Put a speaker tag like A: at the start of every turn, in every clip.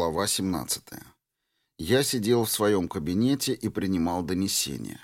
A: Глава 17. Я сидел в своем кабинете и принимал донесения.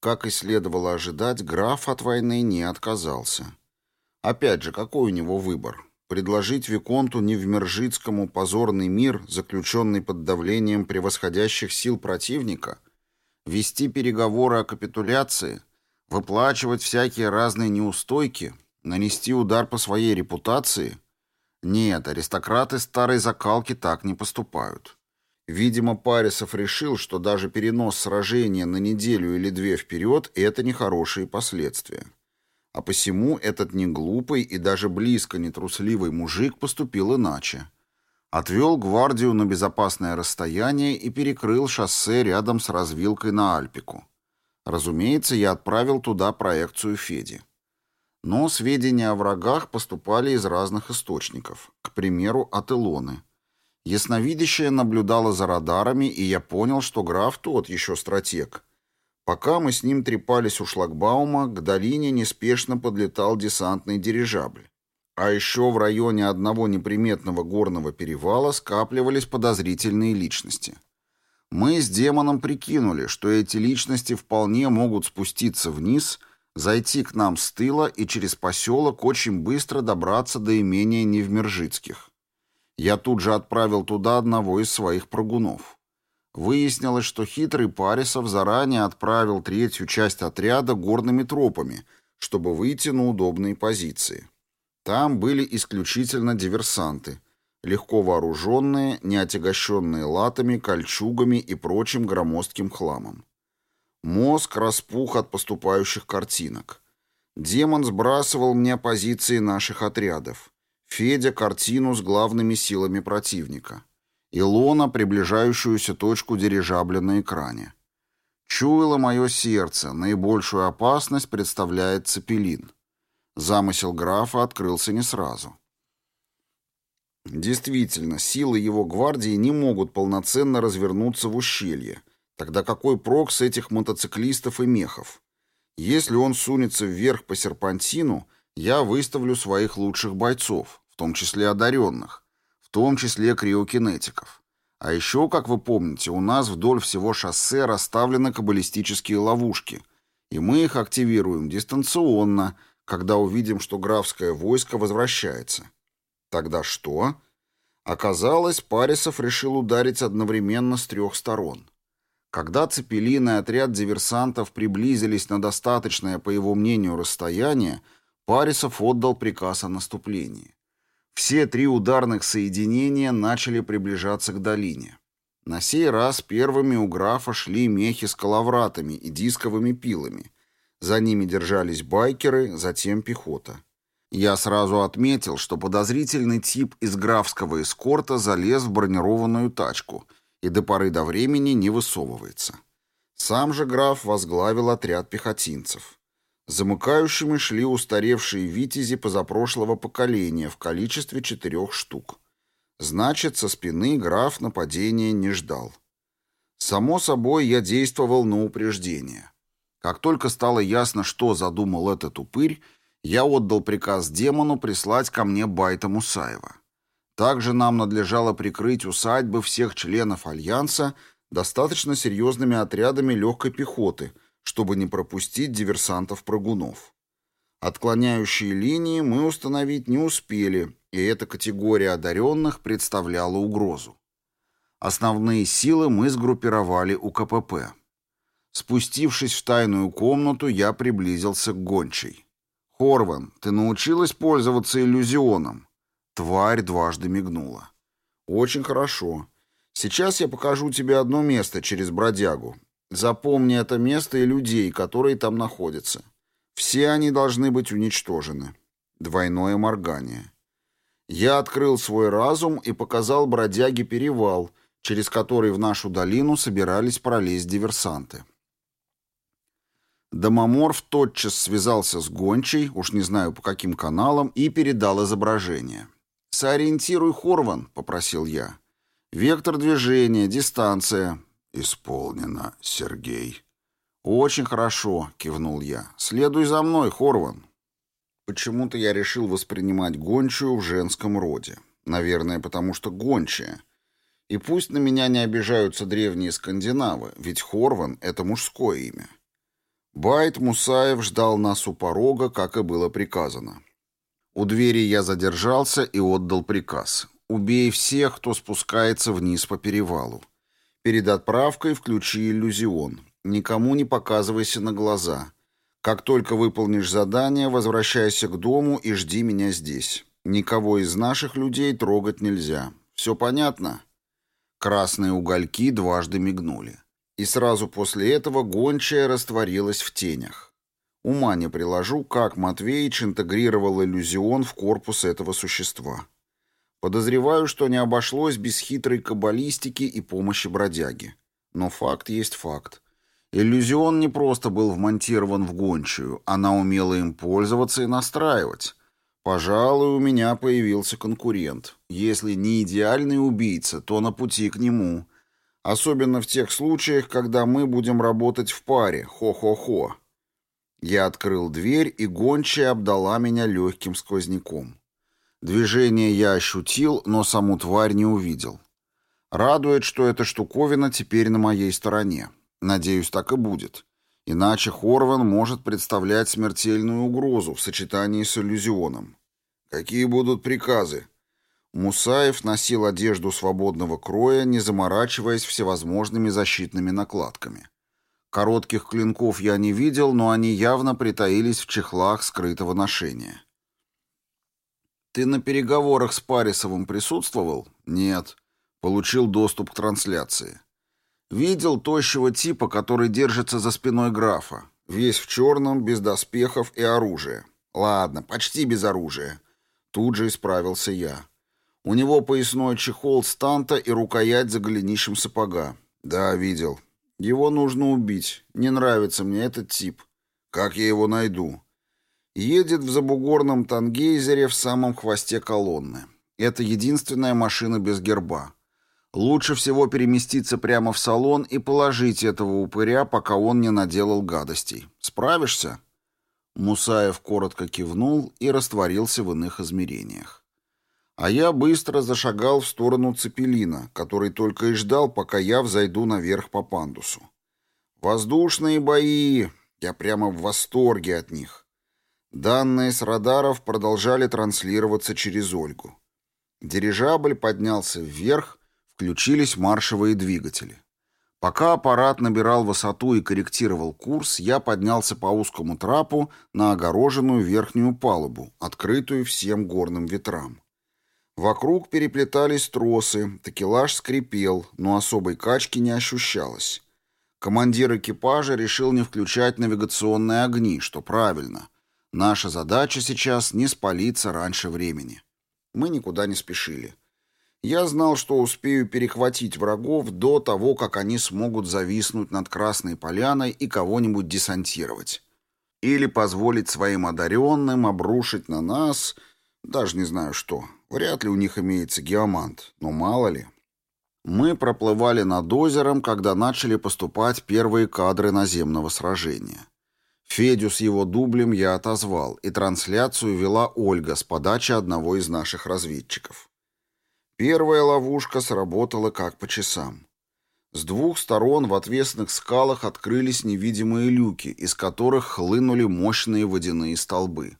A: Как и следовало ожидать, граф от войны не отказался. Опять же, какой у него выбор? Предложить Виконту Невмержицкому позорный мир, заключенный под давлением превосходящих сил противника? Вести переговоры о капитуляции? Выплачивать всякие разные неустойки? Нанести удар по своей репутации? Нет, аристократы старой закалки так не поступают. Видимо, Парисов решил, что даже перенос сражения на неделю или две вперед – это нехорошие последствия. А посему этот неглупый и даже близко не трусливый мужик поступил иначе. Отвел гвардию на безопасное расстояние и перекрыл шоссе рядом с развилкой на Альпику. Разумеется, я отправил туда проекцию Феди. Но сведения о врагах поступали из разных источников, к примеру, от Илоны. Ясновидящая наблюдала за радарами, и я понял, что граф тот еще стратег. Пока мы с ним трепались у шлагбаума, к долине неспешно подлетал десантный дирижабль. А еще в районе одного неприметного горного перевала скапливались подозрительные личности. Мы с демоном прикинули, что эти личности вполне могут спуститься вниз – зайти к нам с тыла и через поселок очень быстро добраться до имения Невмержицких. Я тут же отправил туда одного из своих прогунов. Выяснилось, что хитрый Парисов заранее отправил третью часть отряда горными тропами, чтобы выйти на удобные позиции. Там были исключительно диверсанты, легко вооруженные, не отягощенные латами, кольчугами и прочим громоздким хламом. Мозг распух от поступающих картинок. Демон сбрасывал мне позиции наших отрядов. Федя — картину с главными силами противника. Илона — приближающуюся точку дирижабля на экране. Чуяло мое сердце, наибольшую опасность представляет Цепелин. Замысел графа открылся не сразу. Действительно, силы его гвардии не могут полноценно развернуться в ущелье — Тогда какой прок с этих мотоциклистов и мехов? Если он сунется вверх по серпантину, я выставлю своих лучших бойцов, в том числе одаренных, в том числе криокинетиков. А еще, как вы помните, у нас вдоль всего шоссе расставлены каббалистические ловушки, и мы их активируем дистанционно, когда увидим, что графское войско возвращается. Тогда что? Оказалось, Парисов решил ударить одновременно с трех сторон. Когда Цепелин и отряд диверсантов приблизились на достаточное, по его мнению, расстояние, Парисов отдал приказ о наступлении. Все три ударных соединения начали приближаться к долине. На сей раз первыми у графа шли мехи с калавратами и дисковыми пилами. За ними держались байкеры, затем пехота. Я сразу отметил, что подозрительный тип из графского эскорта залез в бронированную тачку — и до поры до времени не высовывается. Сам же граф возглавил отряд пехотинцев. Замыкающими шли устаревшие витязи позапрошлого поколения в количестве четырех штук. Значит, со спины граф нападения не ждал. Само собой, я действовал на упреждение. Как только стало ясно, что задумал этот упырь, я отдал приказ демону прислать ко мне Байта Мусаева. Также нам надлежало прикрыть усадьбы всех членов Альянса достаточно серьезными отрядами легкой пехоты, чтобы не пропустить диверсантов-прыгунов. Отклоняющие линии мы установить не успели, и эта категория одаренных представляла угрозу. Основные силы мы сгруппировали у КПП. Спустившись в тайную комнату, я приблизился к гончей. «Хорван, ты научилась пользоваться иллюзионом?» Тварь дважды мигнула. «Очень хорошо. Сейчас я покажу тебе одно место через бродягу. Запомни это место и людей, которые там находятся. Все они должны быть уничтожены. Двойное моргание. Я открыл свой разум и показал бродяге перевал, через который в нашу долину собирались пролезть диверсанты. Домоморф тотчас связался с гончей, уж не знаю по каким каналам, и передал изображение. «Сориентируй Хорван», — попросил я. «Вектор движения, дистанция». «Исполнено, Сергей». «Очень хорошо», — кивнул я. «Следуй за мной, Хорван». Почему-то я решил воспринимать гончую в женском роде. Наверное, потому что гончая. И пусть на меня не обижаются древние скандинавы, ведь Хорван — это мужское имя. Байт Мусаев ждал нас у порога, как и было приказано. У двери я задержался и отдал приказ. «Убей всех, кто спускается вниз по перевалу. Перед отправкой включи иллюзион. Никому не показывайся на глаза. Как только выполнишь задание, возвращайся к дому и жди меня здесь. Никого из наших людей трогать нельзя. Все понятно?» Красные угольки дважды мигнули. И сразу после этого гончая растворилась в тенях. Ума не приложу, как Матвеич интегрировал иллюзион в корпус этого существа. Подозреваю, что не обошлось без хитрой каббалистики и помощи бродяги. Но факт есть факт. Иллюзион не просто был вмонтирован в гончую, она умела им пользоваться и настраивать. Пожалуй, у меня появился конкурент. Если не идеальный убийца, то на пути к нему. Особенно в тех случаях, когда мы будем работать в паре. Хо-хо-хо. Я открыл дверь, и гончая обдала меня легким сквозняком. Движение я ощутил, но саму тварь не увидел. Радует, что эта штуковина теперь на моей стороне. Надеюсь, так и будет. Иначе Хорван может представлять смертельную угрозу в сочетании с иллюзионом. Какие будут приказы? Мусаев носил одежду свободного кроя, не заморачиваясь всевозможными защитными накладками. Коротких клинков я не видел, но они явно притаились в чехлах скрытого ношения. «Ты на переговорах с Парисовым присутствовал?» «Нет». Получил доступ к трансляции. Видел тощего типа, который держится за спиной графа. Весь в черном, без доспехов и оружия. Ладно, почти без оружия. Тут же исправился я. У него поясной чехол станта и рукоять за голенищем сапога. Да, видел. Его нужно убить. Не нравится мне этот тип. Как я его найду? Едет в забугорном тангейзере в самом хвосте колонны. Это единственная машина без герба. Лучше всего переместиться прямо в салон и положить этого упыря, пока он не наделал гадостей. Справишься?» Мусаев коротко кивнул и растворился в иных измерениях. А я быстро зашагал в сторону Цепелина, который только и ждал, пока я взойду наверх по пандусу. Воздушные бои! Я прямо в восторге от них. Данные с радаров продолжали транслироваться через Ольгу. Дирижабль поднялся вверх, Включились маршевые двигатели. Пока аппарат набирал высоту и корректировал курс, я поднялся по узкому трапу на огороженную верхнюю палубу, открытую всем горным ветрам. Вокруг переплетались тросы, такелаж скрипел, но особой качки не ощущалось. Командир экипажа решил не включать навигационные огни, что правильно. Наша задача сейчас не спалиться раньше времени. Мы никуда не спешили. Я знал, что успею перехватить врагов до того, как они смогут зависнуть над Красной Поляной и кого-нибудь десантировать. Или позволить своим одаренным обрушить на нас, даже не знаю что. Вряд ли у них имеется геомант, но мало ли. Мы проплывали над озером, когда начали поступать первые кадры наземного сражения. Федю с его дублем я отозвал, и трансляцию вела Ольга с подачи одного из наших разведчиков. Первая ловушка сработала как по часам. С двух сторон в отвесных скалах открылись невидимые люки, из которых хлынули мощные водяные столбы.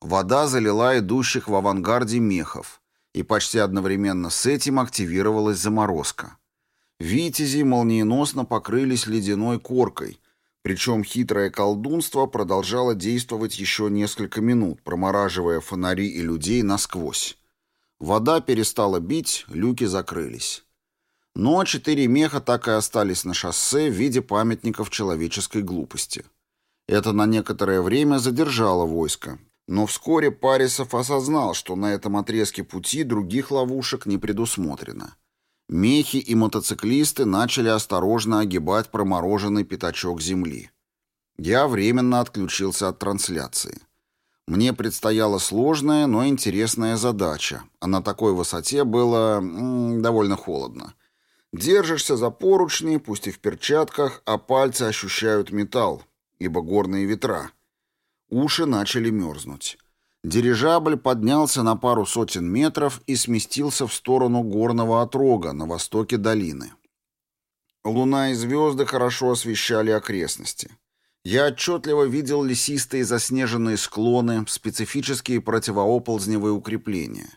A: Вода залила идущих в авангарде мехов, и почти одновременно с этим активировалась заморозка. Витязи молниеносно покрылись ледяной коркой, причем хитрое колдунство продолжало действовать еще несколько минут, промораживая фонари и людей насквозь. Вода перестала бить, люки закрылись. Но четыре меха так и остались на шоссе в виде памятников человеческой глупости. Это на некоторое время задержало войско. Но вскоре Парисов осознал, что на этом отрезке пути других ловушек не предусмотрено. Мехи и мотоциклисты начали осторожно огибать промороженный пятачок земли. Я временно отключился от трансляции. Мне предстояла сложная, но интересная задача, а на такой высоте было м -м, довольно холодно. Держишься за поручни, пусть и в перчатках, а пальцы ощущают металл, ибо горные ветра. Уши начали мерзнуть. Дирижабль поднялся на пару сотен метров и сместился в сторону горного отрога на востоке долины. Луна и звезды хорошо освещали окрестности. Я отчетливо видел лесистые заснеженные склоны, специфические противооползневые укрепления.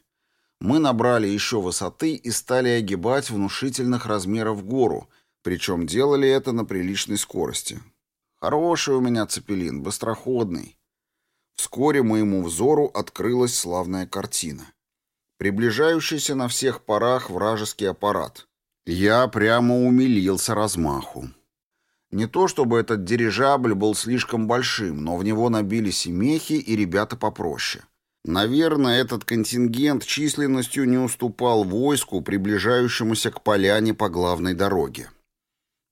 A: Мы набрали еще высоты и стали огибать внушительных размеров гору, причем делали это на приличной скорости. Хороший у меня цепелин, быстроходный. Вскоре моему взору открылась славная картина. Приближающийся на всех парах вражеский аппарат. Я прямо умилился размаху. Не то чтобы этот дирижабль был слишком большим, но в него набились и мехи, и ребята попроще. Наверное, этот контингент численностью не уступал войску, приближающемуся к поляне по главной дороге.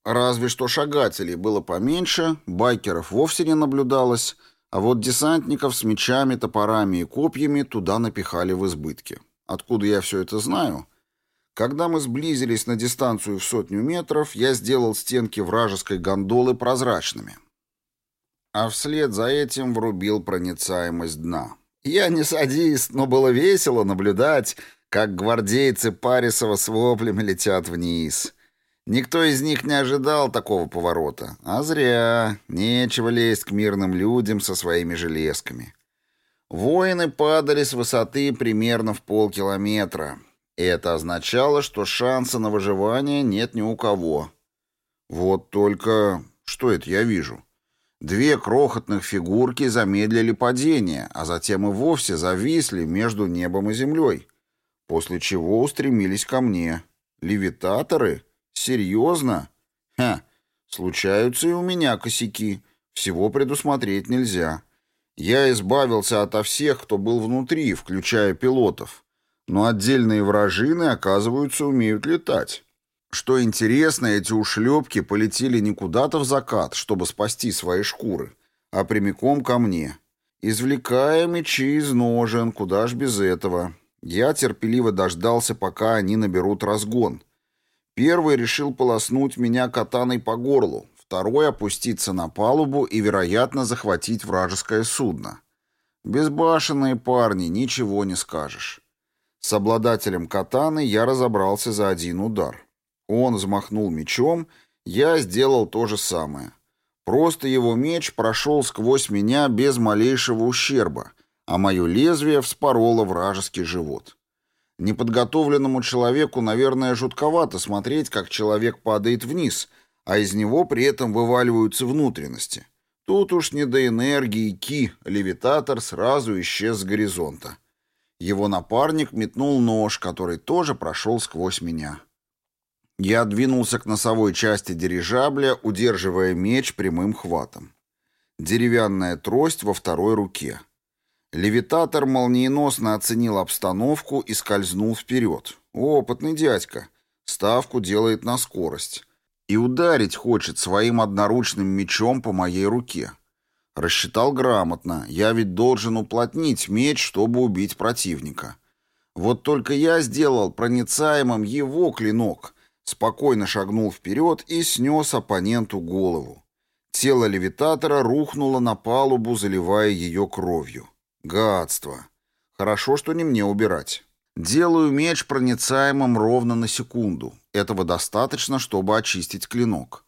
A: Разве что шагателей было поменьше, байкеров вовсе не наблюдалось, а вот десантников с мечами, топорами и копьями туда напихали в избытке. Откуда я все это знаю? Когда мы сблизились на дистанцию в сотню метров, я сделал стенки вражеской гондолы прозрачными. А вслед за этим врубил проницаемость дна. Я не садист, но было весело наблюдать, как гвардейцы Парисова с воплями летят вниз. Никто из них не ожидал такого поворота. А зря. Нечего лезть к мирным людям со своими железками. Воины падали с высоты примерно в полкилометра. И это означало, что шанса на выживание нет ни у кого. Вот только... Что это я вижу? Две крохотных фигурки замедлили падение, а затем и вовсе зависли между небом и землей, после чего устремились ко мне. Левитаторы? Серьезно? Ха, случаются и у меня косяки. Всего предусмотреть нельзя. Я избавился ото всех, кто был внутри, включая пилотов. Но отдельные вражины, оказывается, умеют летать. Что интересно, эти ушлепки полетели не куда-то в закат, чтобы спасти свои шкуры, а прямиком ко мне. Извлекая мечи из ножен, куда ж без этого. Я терпеливо дождался, пока они наберут разгон — Первый решил полоснуть меня катаной по горлу, второй опуститься на палубу и, вероятно, захватить вражеское судно. Безбашенные парни, ничего не скажешь. С обладателем катаны я разобрался за один удар. Он взмахнул мечом, я сделал то же самое. Просто его меч прошел сквозь меня без малейшего ущерба, а мое лезвие вспороло вражеский живот. Неподготовленному человеку, наверное, жутковато смотреть, как человек падает вниз, а из него при этом вываливаются внутренности. Тут уж не до энергии ки, левитатор сразу исчез с горизонта. Его напарник метнул нож, который тоже прошел сквозь меня. Я двинулся к носовой части дирижабля, удерживая меч прямым хватом. Деревянная трость во второй руке. Левитатор молниеносно оценил обстановку и скользнул вперед. Опытный дядька. Ставку делает на скорость. И ударить хочет своим одноручным мечом по моей руке. Рассчитал грамотно. Я ведь должен уплотнить меч, чтобы убить противника. Вот только я сделал проницаемым его клинок, спокойно шагнул вперед и снес оппоненту голову. Тело левитатора рухнуло на палубу, заливая ее кровью. Гадство. Хорошо, что не мне убирать. Делаю меч проницаемым ровно на секунду. Этого достаточно, чтобы очистить клинок.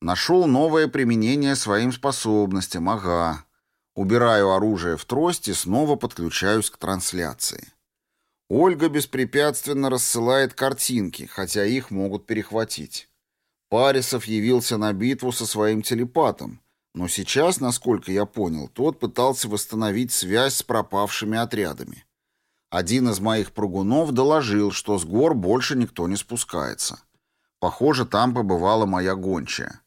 A: Нашел новое применение своим способностям, ага. Убираю оружие в трости, снова подключаюсь к трансляции. Ольга беспрепятственно рассылает картинки, хотя их могут перехватить. Парисов явился на битву со своим телепатом, но сейчас, насколько я понял, тот пытался восстановить связь с пропавшими отрядами. Один из моих прыгунов доложил, что с гор больше никто не спускается. Похоже, там побывала моя гончая.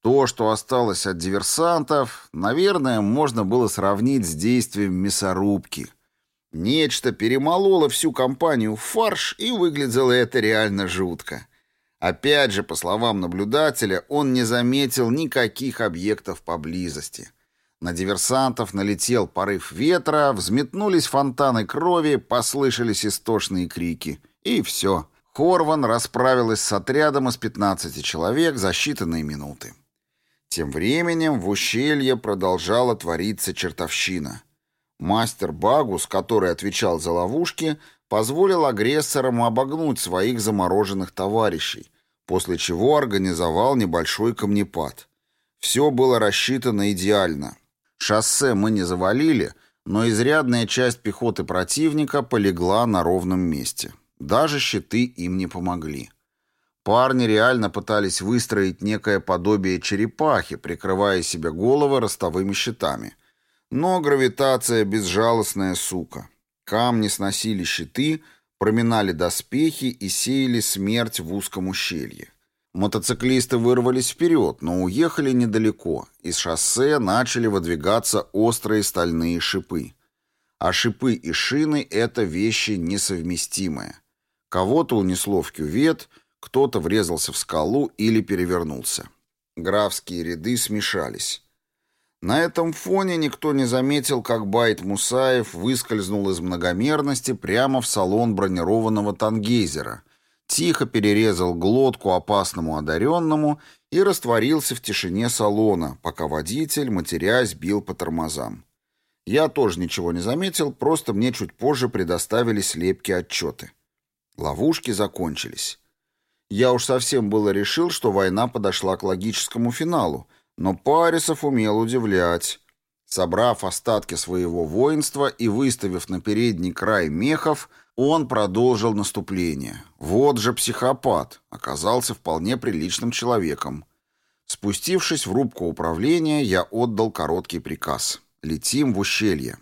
A: То, что осталось от диверсантов, наверное, можно было сравнить с действием мясорубки. Нечто перемололо всю компанию в фарш, и выглядело это реально жутко. Опять же, по словам наблюдателя, он не заметил никаких объектов поблизости. На диверсантов налетел порыв ветра, взметнулись фонтаны крови, послышались истошные крики. И все. Хорван расправилась с отрядом из 15 человек за считанные минуты. Тем временем в ущелье продолжала твориться чертовщина. Мастер Багус, который отвечал за ловушки, позволил агрессорам обогнуть своих замороженных товарищей, после чего организовал небольшой камнепад. Все было рассчитано идеально. Шоссе мы не завалили, но изрядная часть пехоты противника полегла на ровном месте. Даже щиты им не помогли. Парни реально пытались выстроить некое подобие черепахи, прикрывая себе головы ростовыми щитами. Но гравитация — безжалостная сука. Камни сносили щиты, проминали доспехи и сеяли смерть в узком ущелье. Мотоциклисты вырвались вперед, но уехали недалеко. Из шоссе начали выдвигаться острые стальные шипы. А шипы и шины — это вещи несовместимые. Кого-то унесло в кювет, кто-то врезался в скалу или перевернулся. Графские ряды смешались. На этом фоне никто не заметил, как Байт Мусаев выскользнул из многомерности прямо в салон бронированного тангейзера, тихо перерезал глотку опасному одаренному и растворился в тишине салона, пока водитель, матерясь, бил по тормозам. Я тоже ничего не заметил, просто мне чуть позже предоставили слепки отчеты. Ловушки закончились. Я уж совсем было решил, что война подошла к логическому финалу, но Парисов умел удивлять. Собрав остатки своего воинства и выставив на передний край мехов, он продолжил наступление. Вот же психопат, оказался вполне приличным человеком. Спустившись в рубку управления, я отдал короткий приказ. «Летим в ущелье».